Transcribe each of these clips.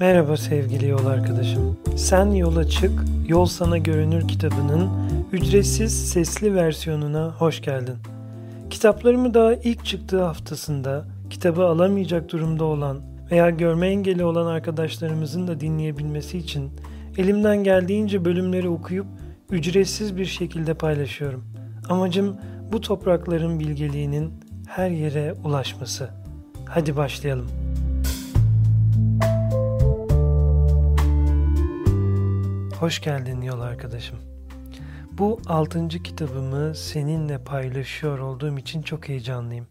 Merhaba sevgili yol arkadaşım. Sen yola çık, yol sana görünür kitabının ücretsiz sesli versiyonuna hoş geldin. Kitaplarımı daha ilk çıktığı haftasında kitabı alamayacak durumda olan veya görme engeli olan arkadaşlarımızın da dinleyebilmesi için elimden geldiğince bölümleri okuyup ücretsiz bir şekilde paylaşıyorum. Amacım bu toprakların bilgeliğinin her yere ulaşması. Hadi başlayalım. Hoş geldin yol arkadaşım. Bu altıncı kitabımı seninle paylaşıyor olduğum için çok heyecanlıyım.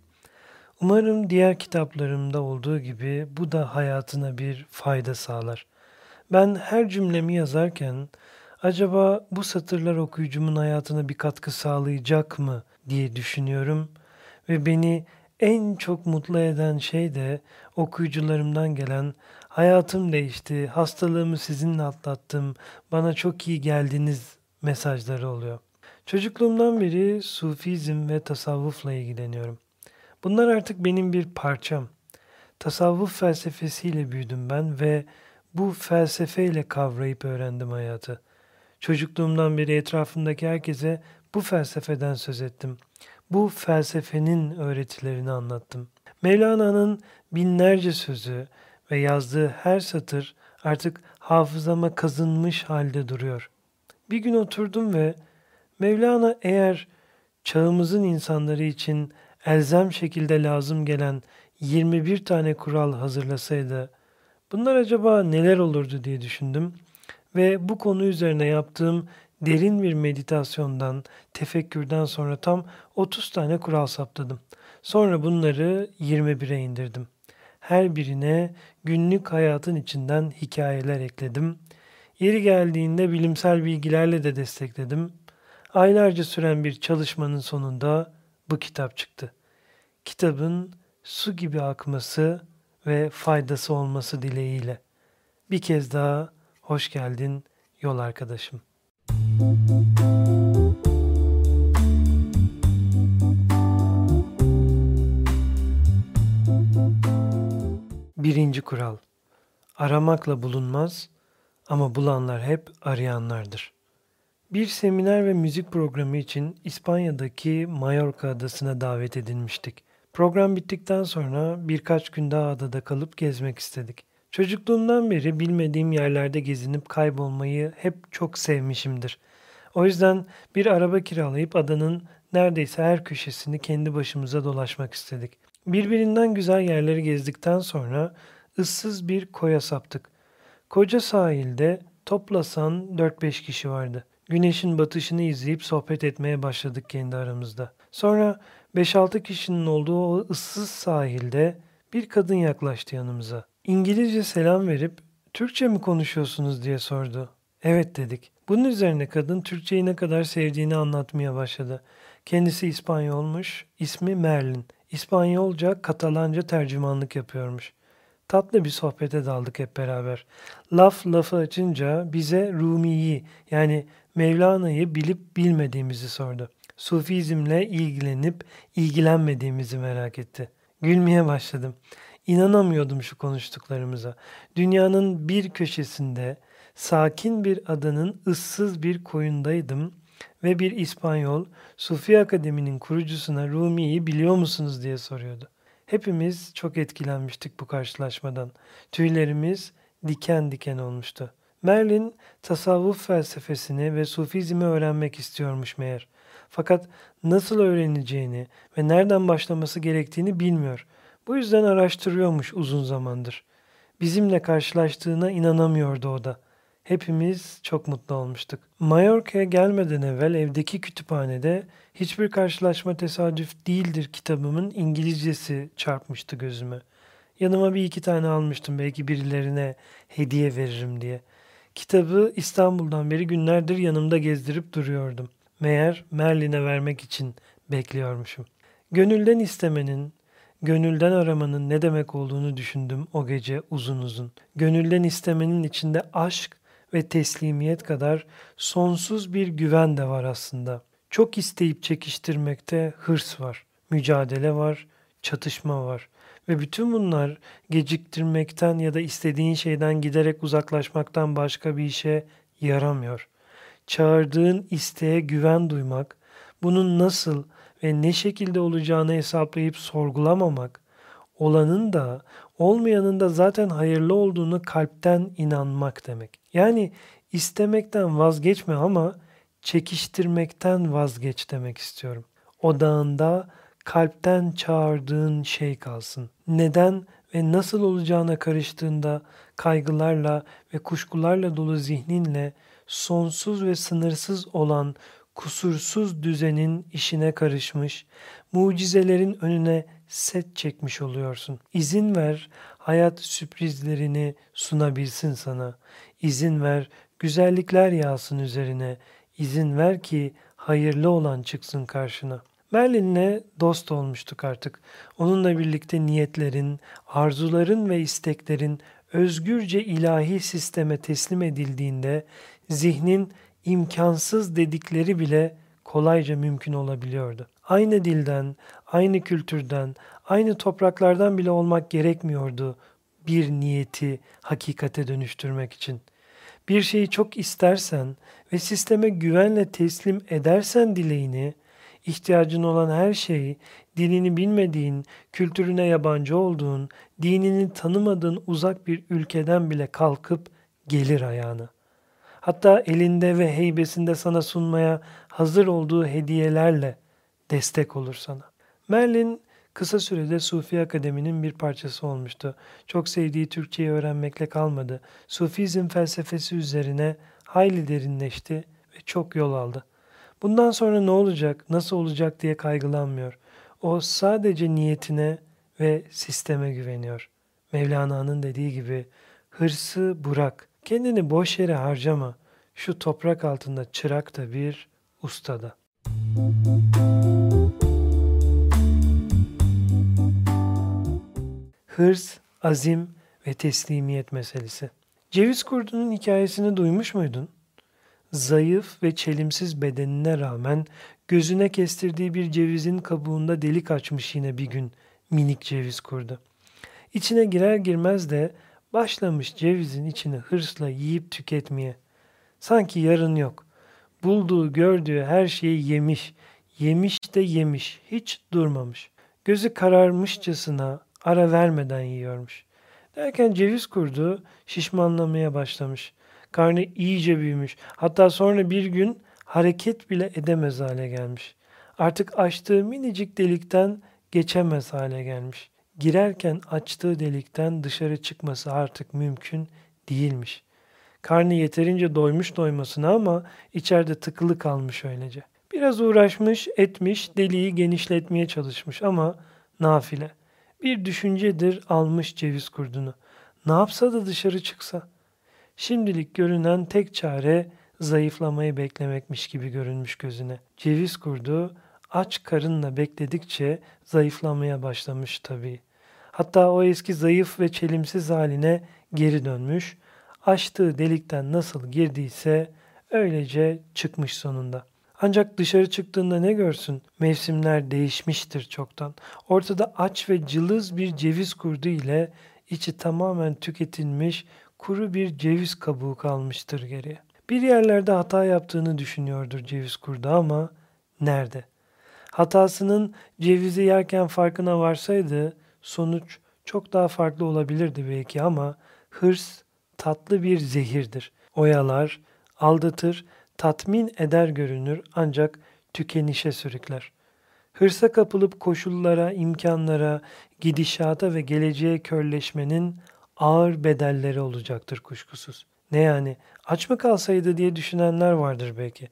Umarım diğer kitaplarımda olduğu gibi bu da hayatına bir fayda sağlar. Ben her cümlemi yazarken acaba bu satırlar okuyucumun hayatına bir katkı sağlayacak mı diye düşünüyorum ve beni en çok mutlu eden şey de okuyucularımdan gelen hayatım değişti, hastalığımı sizinle atlattım, bana çok iyi geldiniz mesajları oluyor. Çocukluğumdan beri sufizm ve tasavvufla ilgileniyorum. Bunlar artık benim bir parçam. Tasavvuf felsefesiyle büyüdüm ben ve bu felsefeyle kavrayıp öğrendim hayatı. Çocukluğumdan beri etrafımdaki herkese bu felsefeden söz ettim. Bu felsefenin öğretilerini anlattım. Mevlana'nın binlerce sözü ve yazdığı her satır artık hafızama kazınmış halde duruyor. Bir gün oturdum ve Mevlana eğer çağımızın insanları için elzem şekilde lazım gelen 21 tane kural hazırlasaydı bunlar acaba neler olurdu diye düşündüm ve bu konu üzerine yaptığım derin bir meditasyondan, tefekkürden sonra tam 30 tane kural saptadım. Sonra bunları 21'e indirdim. Her birine günlük hayatın içinden hikayeler ekledim. Yeri geldiğinde bilimsel bilgilerle de destekledim. Aylarca süren bir çalışmanın sonunda bu kitap çıktı. Kitabın su gibi akması ve faydası olması dileğiyle. Bir kez daha hoş geldin yol arkadaşım. Birinci kural. Aramakla bulunmaz ama bulanlar hep arayanlardır. Bir seminer ve müzik programı için İspanya'daki Mallorca adasına davet edilmiştik. Program bittikten sonra birkaç gün daha adada kalıp gezmek istedik. Çocukluğumdan beri bilmediğim yerlerde gezinip kaybolmayı hep çok sevmişimdir. O yüzden bir araba kiralayıp adanın neredeyse her köşesini kendi başımıza dolaşmak istedik. Birbirinden güzel yerleri gezdikten sonra ıssız bir koya saptık. Koca sahilde toplasan 4-5 kişi vardı. Güneşin batışını izleyip sohbet etmeye başladık kendi aramızda. Sonra 5-6 kişinin olduğu o ıssız sahilde bir kadın yaklaştı yanımıza. İngilizce selam verip Türkçe mi konuşuyorsunuz diye sordu. Evet dedik. Bunun üzerine kadın Türkçeyi ne kadar sevdiğini anlatmaya başladı. Kendisi İspanyolmuş, ismi Merlin. İspanyolca, Katalanca tercümanlık yapıyormuş. Tatlı bir sohbete daldık hep beraber. Laf lafı açınca bize Rumi'yi yani Mevlana'yı bilip bilmediğimizi sordu. Sufizmle ilgilenip ilgilenmediğimizi merak etti. Gülmeye başladım. İnanamıyordum şu konuştuklarımıza. Dünyanın bir köşesinde sakin bir adanın ıssız bir koyundaydım ve bir İspanyol Sufi Akademi'nin kurucusuna Rumi'yi biliyor musunuz diye soruyordu. Hepimiz çok etkilenmiştik bu karşılaşmadan. Tüylerimiz diken diken olmuştu. Merlin tasavvuf felsefesini ve sufizmi öğrenmek istiyormuş meğer. Fakat nasıl öğreneceğini ve nereden başlaması gerektiğini bilmiyor. Bu yüzden araştırıyormuş uzun zamandır. Bizimle karşılaştığına inanamıyordu o da. Hepimiz çok mutlu olmuştuk. Mallorca'ya gelmeden evvel evdeki kütüphanede hiçbir karşılaşma tesadüf değildir kitabımın İngilizcesi çarpmıştı gözüme. Yanıma bir iki tane almıştım belki birilerine hediye veririm diye. Kitabı İstanbul'dan beri günlerdir yanımda gezdirip duruyordum. Meğer Merlin'e vermek için bekliyormuşum. Gönülden istemenin, gönülden aramanın ne demek olduğunu düşündüm o gece uzun uzun. Gönülden istemenin içinde aşk ve teslimiyet kadar sonsuz bir güven de var aslında. Çok isteyip çekiştirmekte hırs var, mücadele var, çatışma var Ve bütün bunlar geciktirmekten ya da istediğin şeyden giderek uzaklaşmaktan başka bir işe yaramıyor. Çağırdığın isteğe güven duymak, bunun nasıl ve ne şekilde olacağını hesaplayıp sorgulamamak, olanın da olmayanın da zaten hayırlı olduğunu kalpten inanmak demek. Yani istemekten vazgeçme ama çekiştirmekten vazgeç demek istiyorum. Odağında kalpten çağırdığın şey kalsın. Neden ve nasıl olacağına karıştığında kaygılarla ve kuşkularla dolu zihninle sonsuz ve sınırsız olan kusursuz düzenin işine karışmış, mucizelerin önüne set çekmiş oluyorsun. İzin ver hayat sürprizlerini sunabilsin sana. İzin ver güzellikler yağsın üzerine. İzin ver ki hayırlı olan çıksın karşına. Merlin'le dost olmuştuk artık. Onunla birlikte niyetlerin, arzuların ve isteklerin özgürce ilahi sisteme teslim edildiğinde zihnin imkansız dedikleri bile kolayca mümkün olabiliyordu. Aynı dilden, aynı kültürden, aynı topraklardan bile olmak gerekmiyordu bir niyeti hakikate dönüştürmek için. Bir şeyi çok istersen ve sisteme güvenle teslim edersen dileğini, ihtiyacın olan her şeyi, dilini bilmediğin, kültürüne yabancı olduğun, dinini tanımadığın uzak bir ülkeden bile kalkıp gelir ayağına. Hatta elinde ve heybesinde sana sunmaya hazır olduğu hediyelerle destek olur sana. Merlin kısa sürede Sufi Akademi'nin bir parçası olmuştu. Çok sevdiği Türkçeyi öğrenmekle kalmadı. Sufizm felsefesi üzerine hayli derinleşti ve çok yol aldı. Bundan sonra ne olacak, nasıl olacak diye kaygılanmıyor. O sadece niyetine ve sisteme güveniyor. Mevlana'nın dediği gibi hırsı bırak, kendini boş yere harcama. Şu toprak altında çırak da bir ustada. Hırs, azim ve teslimiyet meselesi. Ceviz kurdunun hikayesini duymuş muydun? Zayıf ve çelimsiz bedenine rağmen gözüne kestirdiği bir cevizin kabuğunda delik açmış yine bir gün minik ceviz kurdu. İçine girer girmez de başlamış cevizin içini hırsla yiyip tüketmeye. Sanki yarın yok. Bulduğu, gördüğü her şeyi yemiş, yemiş de yemiş, hiç durmamış. Gözü kararmışçasına ara vermeden yiyormuş. Derken ceviz kurdu şişmanlamaya başlamış. Karnı iyice büyümüş. Hatta sonra bir gün hareket bile edemez hale gelmiş. Artık açtığı minicik delikten geçemez hale gelmiş. Girerken açtığı delikten dışarı çıkması artık mümkün değilmiş. Karnı yeterince doymuş doymasına ama içeride tıkılı kalmış öylece. Biraz uğraşmış, etmiş, deliği genişletmeye çalışmış ama nafile. Bir düşüncedir almış ceviz kurdunu. Ne yapsa da dışarı çıksa. Şimdilik görünen tek çare zayıflamayı beklemekmiş gibi görünmüş gözüne. Ceviz kurdu aç karınla bekledikçe zayıflamaya başlamış tabii. Hatta o eski zayıf ve çelimsiz haline geri dönmüş, açtığı delikten nasıl girdiyse öylece çıkmış sonunda. Ancak dışarı çıktığında ne görsün? Mevsimler değişmiştir çoktan. Ortada aç ve cılız bir ceviz kurdu ile içi tamamen tüketilmiş kuru bir ceviz kabuğu kalmıştır geriye. Bir yerlerde hata yaptığını düşünüyordur ceviz kurdu ama nerede? Hatasının cevizi yerken farkına varsaydı sonuç çok daha farklı olabilirdi belki ama hırs tatlı bir zehirdir. Oyalar, aldatır, tatmin eder görünür ancak tükenişe sürükler. Hırsa kapılıp koşullara, imkanlara, gidişata ve geleceğe körleşmenin ağır bedelleri olacaktır kuşkusuz. Ne yani aç mı kalsaydı diye düşünenler vardır belki.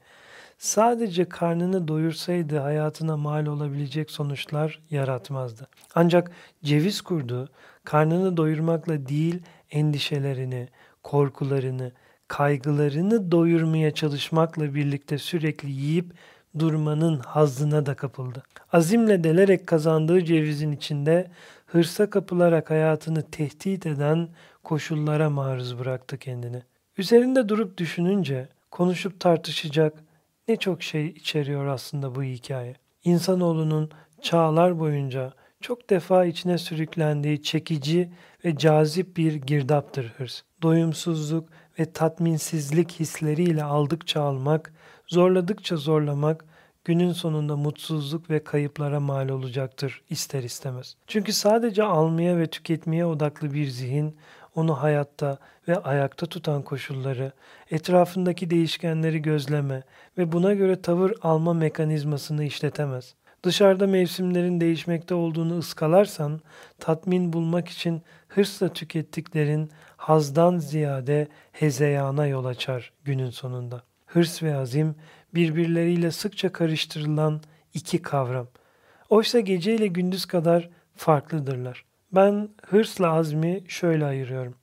Sadece karnını doyursaydı hayatına mal olabilecek sonuçlar yaratmazdı. Ancak ceviz kurdu karnını doyurmakla değil endişelerini, korkularını, kaygılarını doyurmaya çalışmakla birlikte sürekli yiyip durmanın hazzına da kapıldı. Azimle delerek kazandığı cevizin içinde hırsa kapılarak hayatını tehdit eden koşullara maruz bıraktı kendini. Üzerinde durup düşününce konuşup tartışacak ne çok şey içeriyor aslında bu hikaye. İnsanoğlunun çağlar boyunca çok defa içine sürüklendiği çekici ve cazip bir girdaptır hırs. Doyumsuzluk ve tatminsizlik hisleriyle aldıkça almak, zorladıkça zorlamak, günün sonunda mutsuzluk ve kayıplara mal olacaktır ister istemez. Çünkü sadece almaya ve tüketmeye odaklı bir zihin onu hayatta ve ayakta tutan koşulları, etrafındaki değişkenleri gözleme ve buna göre tavır alma mekanizmasını işletemez. Dışarıda mevsimlerin değişmekte olduğunu ıskalarsan, tatmin bulmak için hırsla tükettiklerin hazdan ziyade hezeyana yol açar günün sonunda. Hırs ve azim birbirleriyle sıkça karıştırılan iki kavram. Oysa gece ile gündüz kadar farklıdırlar. Ben hırsla azmi şöyle ayırıyorum.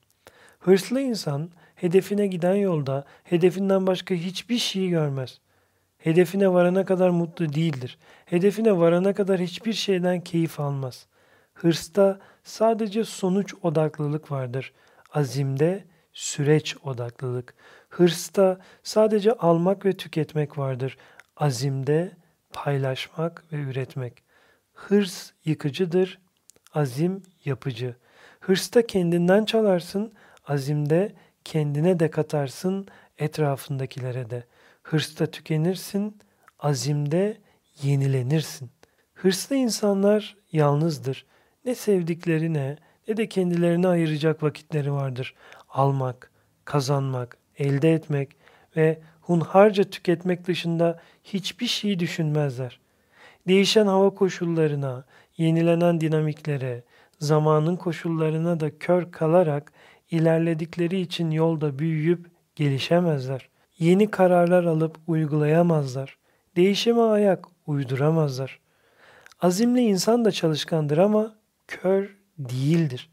Hırslı insan hedefine giden yolda hedefinden başka hiçbir şeyi görmez. Hedefine varana kadar mutlu değildir. Hedefine varana kadar hiçbir şeyden keyif almaz. Hırsta sadece sonuç odaklılık vardır. Azimde süreç odaklılık. Hırsta sadece almak ve tüketmek vardır. Azimde paylaşmak ve üretmek. Hırs yıkıcıdır, azim yapıcı. Hırsta kendinden çalarsın, azimde kendine de katarsın, etrafındakilere de. Hırsta tükenirsin, azimde yenilenirsin. Hırslı insanlar yalnızdır. Ne sevdiklerine ne de kendilerine ayıracak vakitleri vardır. Almak, kazanmak, elde etmek ve hunharca tüketmek dışında hiçbir şey düşünmezler. Değişen hava koşullarına, yenilenen dinamiklere, zamanın koşullarına da kör kalarak ilerledikleri için yolda büyüyüp gelişemezler. Yeni kararlar alıp uygulayamazlar. Değişime ayak uyduramazlar. Azimli insan da çalışkandır ama kör değildir.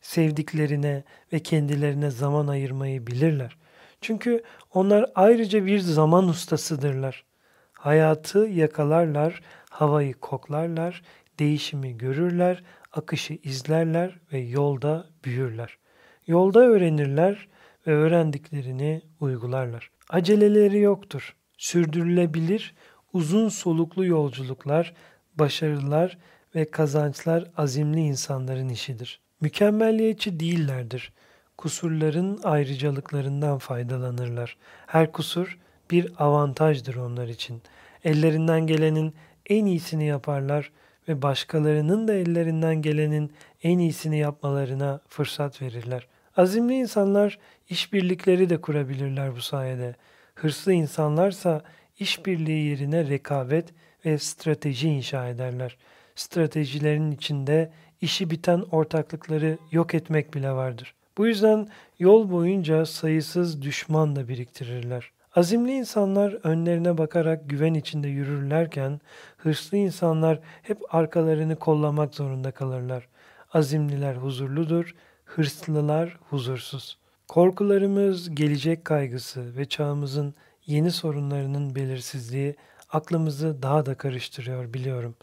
Sevdiklerine ve kendilerine zaman ayırmayı bilirler. Çünkü onlar ayrıca bir zaman ustasıdırlar. Hayatı yakalarlar, havayı koklarlar, değişimi görürler, akışı izlerler ve yolda büyürler. Yolda öğrenirler ve öğrendiklerini uygularlar. Aceleleri yoktur. Sürdürülebilir, uzun soluklu yolculuklar, başarılar ve kazançlar azimli insanların işidir. Mükemmelliyetçi değillerdir. Kusurların ayrıcalıklarından faydalanırlar. Her kusur bir avantajdır onlar için. Ellerinden gelenin en iyisini yaparlar ve başkalarının da ellerinden gelenin en iyisini yapmalarına fırsat verirler. Azimli insanlar işbirlikleri de kurabilirler bu sayede. Hırslı insanlarsa işbirliği yerine rekabet ve strateji inşa ederler. Stratejilerin içinde işi biten ortaklıkları yok etmek bile vardır. Bu yüzden yol boyunca sayısız düşman da biriktirirler. Azimli insanlar önlerine bakarak güven içinde yürürlerken, hırslı insanlar hep arkalarını kollamak zorunda kalırlar. Azimliler huzurludur, hırslılar huzursuz. Korkularımız, gelecek kaygısı ve çağımızın yeni sorunlarının belirsizliği aklımızı daha da karıştırıyor biliyorum.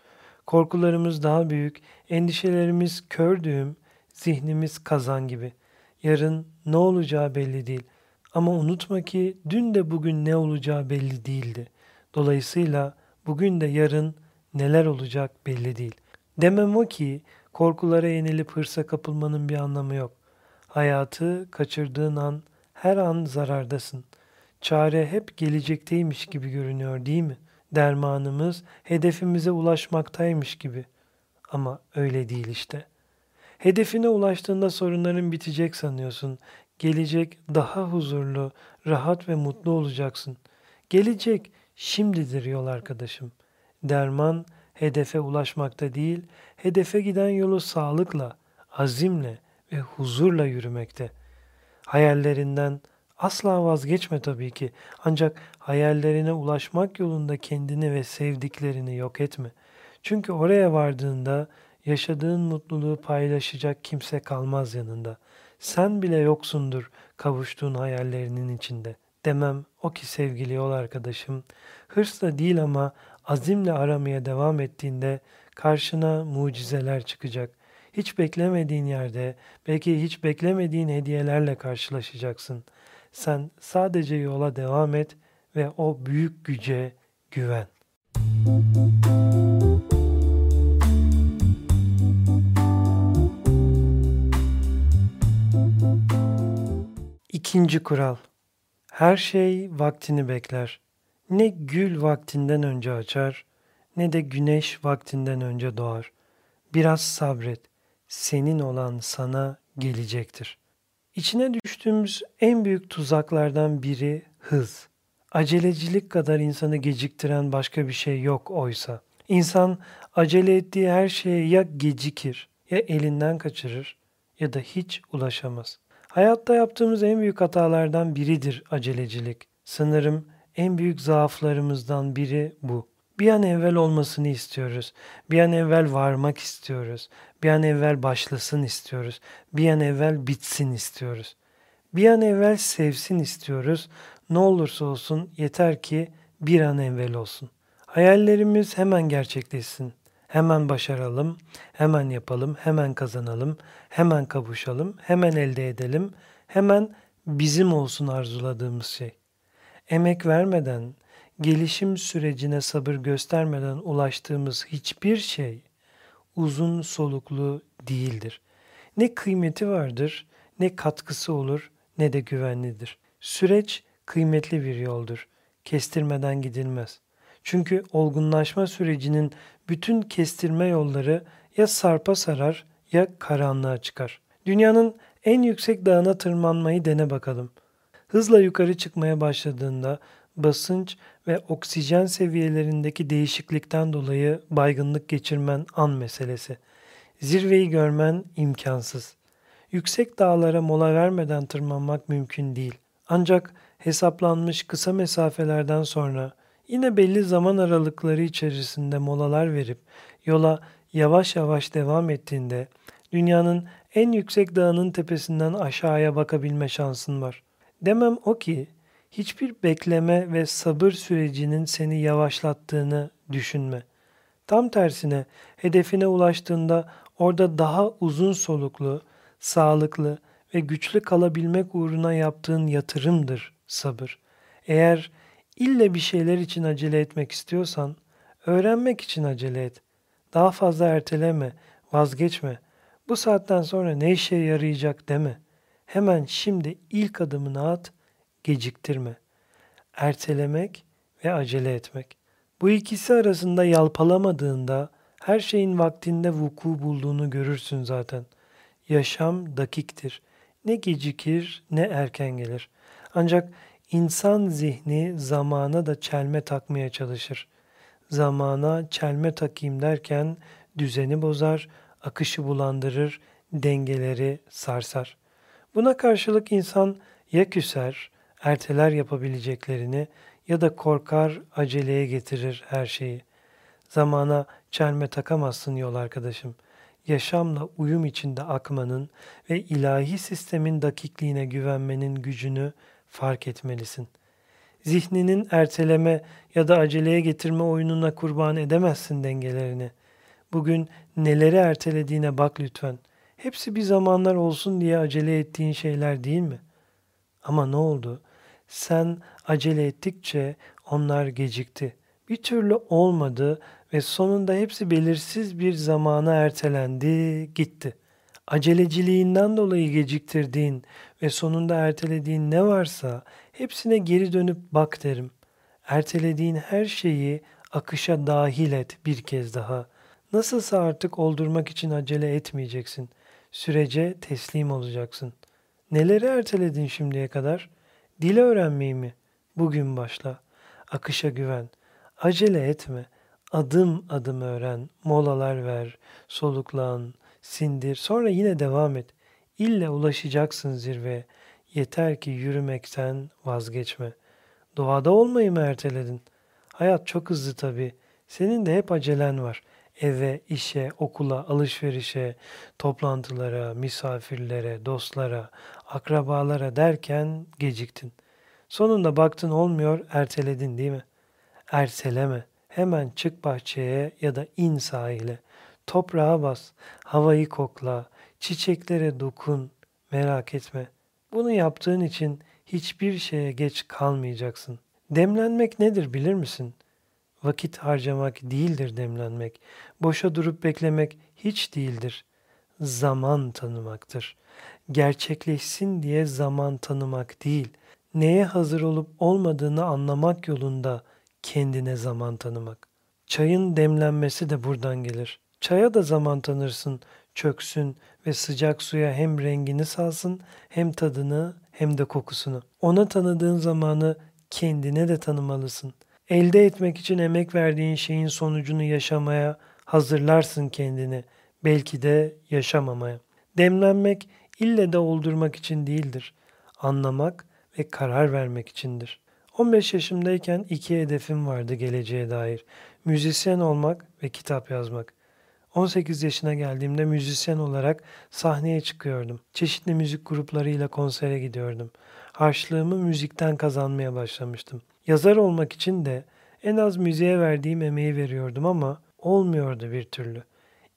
Korkularımız daha büyük, endişelerimiz kör düğüm, zihnimiz kazan gibi. Yarın ne olacağı belli değil. Ama unutma ki dün de bugün ne olacağı belli değildi. Dolayısıyla bugün de yarın neler olacak belli değil. Demem o ki korkulara yenilip hırsa kapılmanın bir anlamı yok. Hayatı kaçırdığın an her an zarardasın. Çare hep gelecekteymiş gibi görünüyor değil mi? Dermanımız hedefimize ulaşmaktaymış gibi. Ama öyle değil işte. Hedefine ulaştığında sorunların bitecek sanıyorsun. Gelecek daha huzurlu, rahat ve mutlu olacaksın. Gelecek şimdidir yol arkadaşım. Derman hedefe ulaşmakta değil, hedefe giden yolu sağlıkla, azimle ve huzurla yürümekte. Hayallerinden asla vazgeçme tabii ki. Ancak hayallerine ulaşmak yolunda kendini ve sevdiklerini yok etme. Çünkü oraya vardığında yaşadığın mutluluğu paylaşacak kimse kalmaz yanında. Sen bile yoksundur kavuştuğun hayallerinin içinde. Demem o ki sevgili yol arkadaşım, hırsla değil ama azimle aramaya devam ettiğinde karşına mucizeler çıkacak. Hiç beklemediğin yerde, belki hiç beklemediğin hediyelerle karşılaşacaksın. Sen sadece yola devam et ve o büyük güce güven. Müzik İkinci kural. Her şey vaktini bekler. Ne gül vaktinden önce açar, ne de güneş vaktinden önce doğar. Biraz sabret. Senin olan sana gelecektir. İçine düştüğümüz en büyük tuzaklardan biri hız. Acelecilik kadar insanı geciktiren başka bir şey yok oysa. İnsan acele ettiği her şeye ya gecikir, ya elinden kaçırır ya da hiç ulaşamaz. Hayatta yaptığımız en büyük hatalardan biridir acelecilik. Sanırım en büyük zaaflarımızdan biri bu. Bir an evvel olmasını istiyoruz. Bir an evvel varmak istiyoruz. Bir an evvel başlasın istiyoruz. Bir an evvel bitsin istiyoruz. Bir an evvel sevsin istiyoruz. Ne olursa olsun yeter ki bir an evvel olsun. Hayallerimiz hemen gerçekleşsin. Hemen başaralım, hemen yapalım, hemen kazanalım, hemen kavuşalım, hemen elde edelim, hemen bizim olsun arzuladığımız şey. Emek vermeden, gelişim sürecine sabır göstermeden ulaştığımız hiçbir şey uzun soluklu değildir. Ne kıymeti vardır, ne katkısı olur, ne de güvenlidir. Süreç kıymetli bir yoldur. Kestirmeden gidilmez. Çünkü olgunlaşma sürecinin bütün kestirme yolları ya sarpa sarar ya karanlığa çıkar. Dünyanın en yüksek dağına tırmanmayı dene bakalım. Hızla yukarı çıkmaya başladığında basınç ve oksijen seviyelerindeki değişiklikten dolayı baygınlık geçirmen an meselesi. Zirveyi görmen imkansız. Yüksek dağlara mola vermeden tırmanmak mümkün değil. Ancak hesaplanmış kısa mesafelerden sonra yine belli zaman aralıkları içerisinde molalar verip yola yavaş yavaş devam ettiğinde dünyanın en yüksek dağının tepesinden aşağıya bakabilme şansın var. Demem o ki hiçbir bekleme ve sabır sürecinin seni yavaşlattığını düşünme. Tam tersine hedefine ulaştığında orada daha uzun soluklu, sağlıklı ve güçlü kalabilmek uğruna yaptığın yatırımdır sabır. Eğer ille bir şeyler için acele etmek istiyorsan, öğrenmek için acele et. Daha fazla erteleme, vazgeçme. Bu saatten sonra ne işe yarayacak deme. Hemen şimdi ilk adımını at, geciktirme. Ertelemek ve acele etmek. Bu ikisi arasında yalpalamadığında her şeyin vaktinde vuku bulduğunu görürsün zaten. Yaşam dakiktir. Ne gecikir ne erken gelir. Ancak insan zihni zamana da çelme takmaya çalışır. Zamana çelme takayım derken düzeni bozar, akışı bulandırır, dengeleri sarsar. Buna karşılık insan ya küser, erteler yapabileceklerini ya da korkar, aceleye getirir her şeyi. Zamana çelme takamazsın yol arkadaşım. Yaşamla uyum içinde akmanın ve ilahi sistemin dakikliğine güvenmenin gücünü fark etmelisin. Zihninin erteleme ya da aceleye getirme oyununa kurban edemezsin dengelerini. Bugün neleri ertelediğine bak lütfen. Hepsi bir zamanlar olsun diye acele ettiğin şeyler değil mi? Ama ne oldu? Sen acele ettikçe onlar gecikti. Bir türlü olmadı ve sonunda hepsi belirsiz bir zamana ertelendi, gitti. Aceleciliğinden dolayı geciktirdiğin ve sonunda ertelediğin ne varsa hepsine geri dönüp bak derim. Ertelediğin her şeyi akışa dahil et bir kez daha. Nasılsa artık oldurmak için acele etmeyeceksin. Sürece teslim olacaksın. Neleri erteledin şimdiye kadar? Dil öğrenmeyi mi? Bugün başla. Akışa güven. Acele etme. Adım adım öğren. Molalar ver. Soluklan. Sindir. Sonra yine devam et. İlle ulaşacaksın zirveye. Yeter ki yürümekten vazgeçme. Doğada olmayı mı erteledin? Hayat çok hızlı tabii. Senin de hep acelen var. Eve, işe, okula, alışverişe, toplantılara, misafirlere, dostlara, akrabalara derken geciktin. Sonunda baktın olmuyor, erteledin değil mi? Erteleme. Hemen çık bahçeye ya da in sahile. Toprağa bas, havayı kokla, çiçeklere dokun, merak etme. Bunu yaptığın için hiçbir şeye geç kalmayacaksın. Demlenmek nedir bilir misin? Vakit harcamak değildir demlenmek. Boşa durup beklemek hiç değildir. Zaman tanımaktır. gerçekleşsin diye zaman tanımak değil, neye hazır olup olmadığını anlamak yolunda kendine zaman tanımak. Çayın demlenmesi de buradan gelir. Çaya da zaman tanırsın, çöksün ve sıcak suya hem rengini salsın hem tadını hem de kokusunu. Ona tanıdığın zamanı kendine de tanımalısın. Elde etmek için emek verdiğin şeyin sonucunu yaşamaya hazırlarsın kendini. Belki de yaşamamaya. Demlenmek ille de oldurmak için değildir. Anlamak ve karar vermek içindir. 15 yaşımdayken iki hedefim vardı geleceğe dair. Müzisyen olmak ve kitap yazmak. 18 yaşına geldiğimde müzisyen olarak sahneye çıkıyordum. Çeşitli müzik gruplarıyla konsere gidiyordum. Harçlığımı müzikten kazanmaya başlamıştım. Yazar olmak için de en az müziğe verdiğim emeği veriyordum ama olmuyordu bir türlü.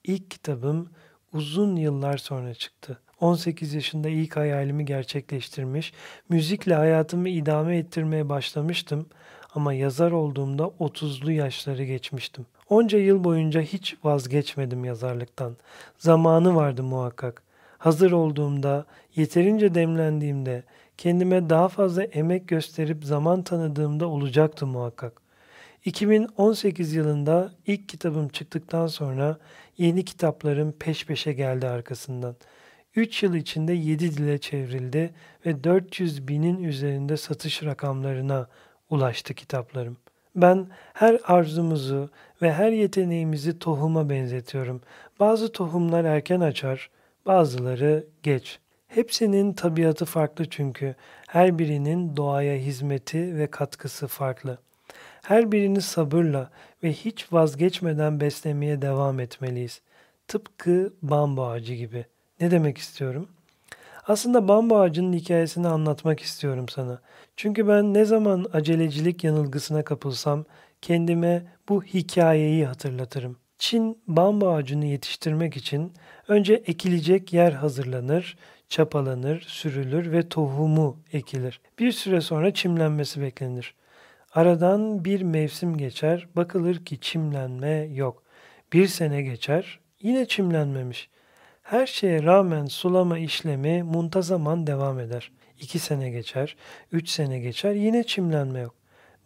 İlk kitabım uzun yıllar sonra çıktı. 18 yaşında ilk hayalimi gerçekleştirmiş, müzikle hayatımı idame ettirmeye başlamıştım ama yazar olduğumda 30'lu yaşları geçmiştim. Onca yıl boyunca hiç vazgeçmedim yazarlıktan. Zamanı vardı muhakkak. Hazır olduğumda, yeterince demlendiğimde, kendime daha fazla emek gösterip zaman tanıdığımda olacaktı muhakkak. 2018 yılında ilk kitabım çıktıktan sonra yeni kitaplarım peş peşe geldi arkasından. 3 yıl içinde 7 dile çevrildi ve 400 binin üzerinde satış rakamlarına ulaştı kitaplarım. Ben her arzumuzu ve her yeteneğimizi tohuma benzetiyorum. Bazı tohumlar erken açar, bazıları geç. Hepsinin tabiatı farklı çünkü her birinin doğaya hizmeti ve katkısı farklı. Her birini sabırla ve hiç vazgeçmeden beslemeye devam etmeliyiz. Tıpkı bambu ağacı gibi. Ne demek istiyorum? Aslında bambu ağacının hikayesini anlatmak istiyorum sana. Çünkü ben ne zaman acelecilik yanılgısına kapılsam kendime bu hikayeyi hatırlatırım. Çin bambu ağacını yetiştirmek için önce ekilecek yer hazırlanır, çapalanır, sürülür ve tohumu ekilir. Bir süre sonra çimlenmesi beklenir. Aradan bir mevsim geçer, bakılır ki çimlenme yok. Bir sene geçer, yine çimlenmemiş. Her şeye rağmen sulama işlemi muntazaman devam eder. İki sene geçer, üç sene geçer, yine çimlenme yok.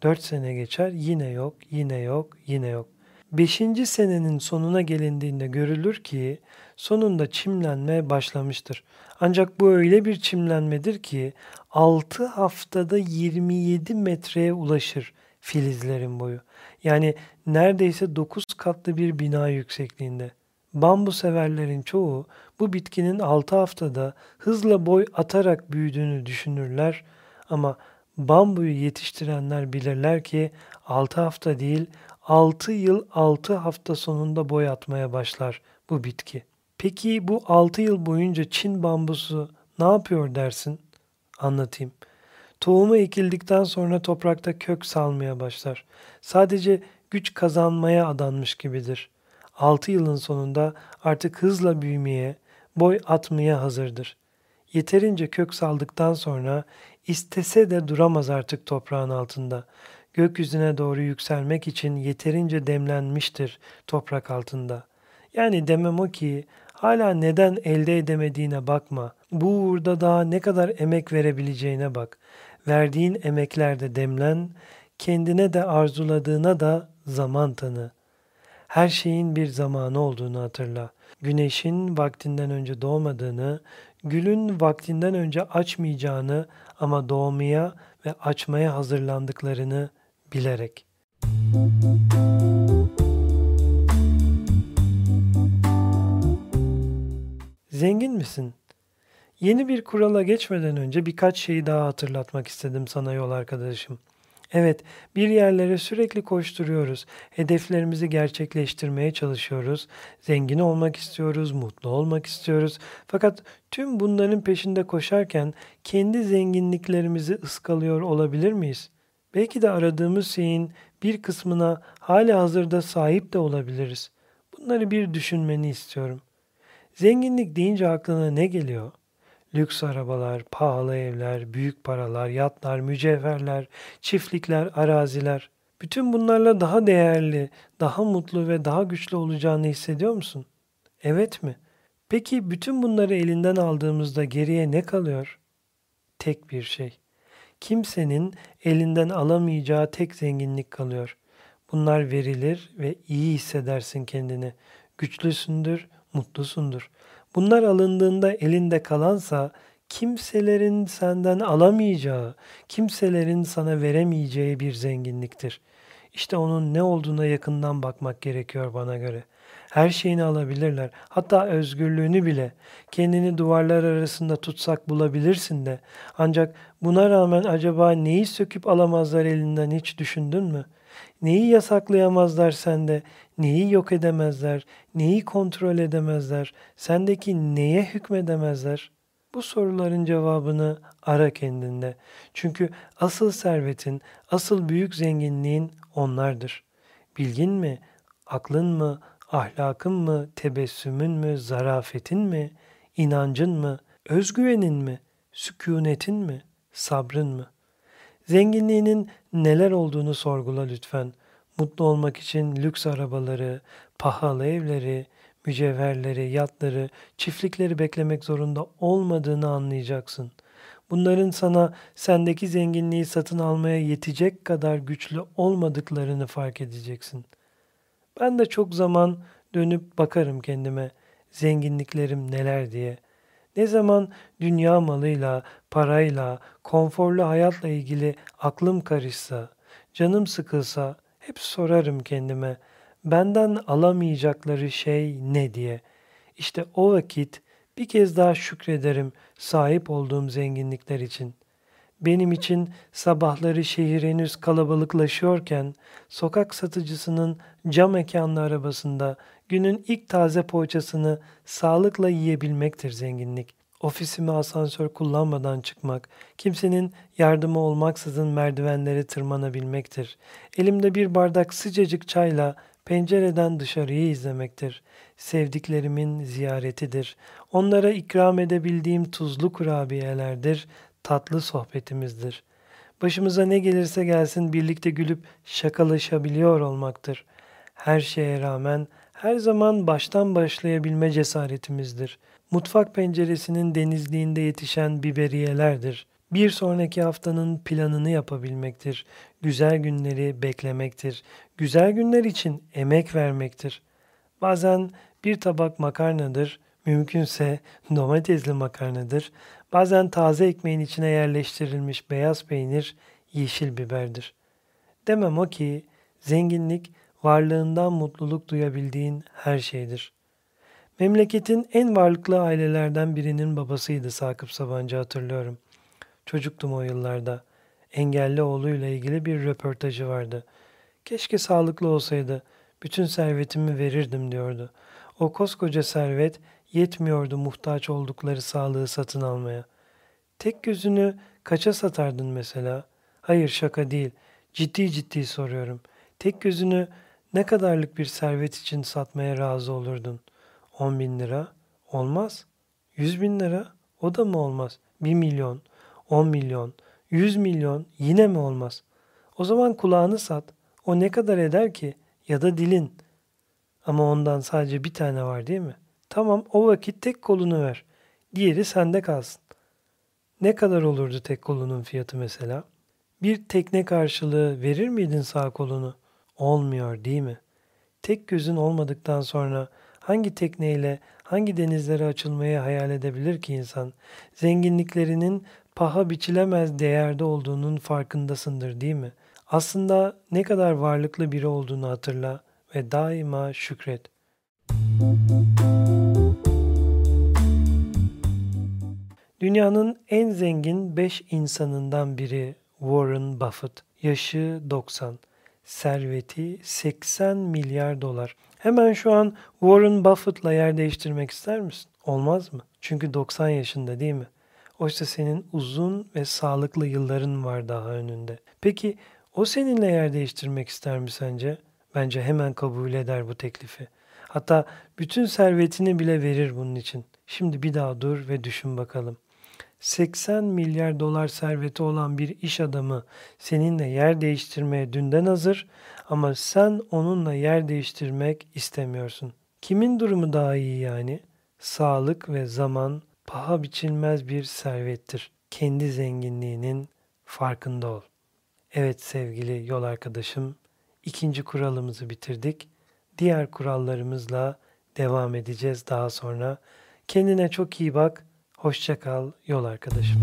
Dört sene geçer, yine yok, yine yok, yine yok. Beşinci senenin sonuna gelindiğinde görülür ki sonunda çimlenme başlamıştır. Ancak bu öyle bir çimlenmedir ki 6 haftada 27 metreye ulaşır filizlerin boyu. Yani neredeyse 9 katlı bir bina yüksekliğinde. Bambu severlerin çoğu bu bitkinin 6 haftada hızla boy atarak büyüdüğünü düşünürler ama bambuyu yetiştirenler bilirler ki 6 hafta değil 6 yıl 6 hafta sonunda boy atmaya başlar bu bitki. Peki bu 6 yıl boyunca Çin bambusu ne yapıyor dersin? Anlatayım. Tohumu ekildikten sonra toprakta kök salmaya başlar. Sadece güç kazanmaya adanmış gibidir. 6 yılın sonunda artık hızla büyümeye, boy atmaya hazırdır. Yeterince kök saldıktan sonra istese de duramaz artık toprağın altında. Gökyüzüne doğru yükselmek için yeterince demlenmiştir toprak altında. Yani demem o ki hala neden elde edemediğine bakma. Bu uğurda daha ne kadar emek verebileceğine bak. Verdiğin emeklerde demlen, kendine de arzuladığına da zaman tanı.'' Her şeyin bir zamanı olduğunu hatırla. Güneşin vaktinden önce doğmadığını, gülün vaktinden önce açmayacağını ama doğmaya ve açmaya hazırlandıklarını bilerek. Zengin misin? Yeni bir kurala geçmeden önce birkaç şeyi daha hatırlatmak istedim sana yol arkadaşım. Evet, bir yerlere sürekli koşturuyoruz. Hedeflerimizi gerçekleştirmeye çalışıyoruz. Zengin olmak istiyoruz, mutlu olmak istiyoruz. Fakat tüm bunların peşinde koşarken kendi zenginliklerimizi ıskalıyor olabilir miyiz? Belki de aradığımız şeyin bir kısmına hala hazırda sahip de olabiliriz. Bunları bir düşünmeni istiyorum. Zenginlik deyince aklına ne geliyor? Lüks arabalar, pahalı evler, büyük paralar, yatlar, mücevherler, çiftlikler, araziler. Bütün bunlarla daha değerli, daha mutlu ve daha güçlü olacağını hissediyor musun? Evet mi? Peki bütün bunları elinden aldığımızda geriye ne kalıyor? Tek bir şey. Kimsenin elinden alamayacağı tek zenginlik kalıyor. Bunlar verilir ve iyi hissedersin kendini. Güçlüsündür, mutlusundur. Bunlar alındığında elinde kalansa kimselerin senden alamayacağı, kimselerin sana veremeyeceği bir zenginliktir. İşte onun ne olduğuna yakından bakmak gerekiyor bana göre. Her şeyini alabilirler. Hatta özgürlüğünü bile. Kendini duvarlar arasında tutsak bulabilirsin de. Ancak buna rağmen acaba neyi söküp alamazlar elinden hiç düşündün mü? Neyi yasaklayamazlar sende? Neyi yok edemezler? Neyi kontrol edemezler? Sendeki neye hükmedemezler? Bu soruların cevabını ara kendinde. Çünkü asıl servetin, asıl büyük zenginliğin onlardır. Bilgin mi, aklın mı, ahlakın mı, tebessümün mü, zarafetin mi, inancın mı, özgüvenin mi, sükunetin mi, sabrın mı? Zenginliğinin neler olduğunu sorgula lütfen. Mutlu olmak için lüks arabaları, pahalı evleri, mücevherleri, yatları, çiftlikleri beklemek zorunda olmadığını anlayacaksın. Bunların sana sendeki zenginliği satın almaya yetecek kadar güçlü olmadıklarını fark edeceksin. Ben de çok zaman dönüp bakarım kendime zenginliklerim neler diye. Ne zaman dünya malıyla, parayla, konforlu hayatla ilgili aklım karışsa, canım sıkılsa hep sorarım kendime benden alamayacakları şey ne diye. İşte o vakit bir kez daha şükrederim sahip olduğum zenginlikler için. Benim için sabahları şehir henüz kalabalıklaşıyorken sokak satıcısının cam mekanlı arabasında günün ilk taze poğaçasını sağlıkla yiyebilmektir zenginlik. Ofisime asansör kullanmadan çıkmak, kimsenin yardımı olmaksızın merdivenleri tırmanabilmektir. Elimde bir bardak sıcacık çayla pencereden dışarıyı izlemektir. Sevdiklerimin ziyaretidir. Onlara ikram edebildiğim tuzlu kurabiyelerdir, tatlı sohbetimizdir. Başımıza ne gelirse gelsin birlikte gülüp şakalaşabiliyor olmaktır. Her şeye rağmen her zaman baştan başlayabilme cesaretimizdir. Mutfak penceresinin denizliğinde yetişen biberiyelerdir. Bir sonraki haftanın planını yapabilmektir. Güzel günleri beklemektir. Güzel günler için emek vermektir. Bazen bir tabak makarnadır, mümkünse domatesli makarnadır. Bazen taze ekmeğin içine yerleştirilmiş beyaz peynir, yeşil biberdir. Demem o ki zenginlik varlığından mutluluk duyabildiğin her şeydir. Memleketin en varlıklı ailelerden birinin babasıydı Sakıp Sabancı hatırlıyorum. Çocuktum o yıllarda. Engelli oğluyla ilgili bir röportajı vardı. Keşke sağlıklı olsaydı. Bütün servetimi verirdim diyordu. O koskoca servet yetmiyordu muhtaç oldukları sağlığı satın almaya. Tek gözünü kaça satardın mesela? Hayır şaka değil. Ciddi ciddi soruyorum. Tek gözünü ne kadarlık bir servet için satmaya razı olurdun? 10 bin lira? Olmaz. 100 bin lira? O da mı olmaz? 1 milyon, 10 milyon, 100 milyon yine mi olmaz? O zaman kulağını sat. O ne kadar eder ki? Ya da dilin. Ama ondan sadece bir tane var değil mi? Tamam o vakit tek kolunu ver. Diğeri sende kalsın. Ne kadar olurdu tek kolunun fiyatı mesela? Bir tekne karşılığı verir miydin sağ kolunu? Olmuyor değil mi? Tek gözün olmadıktan sonra hangi tekneyle hangi denizlere açılmayı hayal edebilir ki insan? Zenginliklerinin paha biçilemez değerde olduğunun farkındasındır değil mi? Aslında ne kadar varlıklı biri olduğunu hatırla ve daima şükret. Dünyanın en zengin 5 insanından biri Warren Buffett. Yaşı 90. Serveti 80 milyar dolar. Hemen şu an Warren Buffett'la yer değiştirmek ister misin? Olmaz mı? Çünkü 90 yaşında değil mi? Oysa senin uzun ve sağlıklı yılların var daha önünde. Peki o seninle yer değiştirmek ister mi sence? Bence hemen kabul eder bu teklifi. Hatta bütün servetini bile verir bunun için. Şimdi bir daha dur ve düşün bakalım. 80 milyar dolar serveti olan bir iş adamı seninle yer değiştirmeye dünden hazır ama sen onunla yer değiştirmek istemiyorsun. Kimin durumu daha iyi yani? Sağlık ve zaman paha biçilmez bir servettir. Kendi zenginliğinin farkında ol. Evet sevgili yol arkadaşım, ikinci kuralımızı bitirdik. Diğer kurallarımızla devam edeceğiz daha sonra. Kendine çok iyi bak. Hoşça kal yol arkadaşım.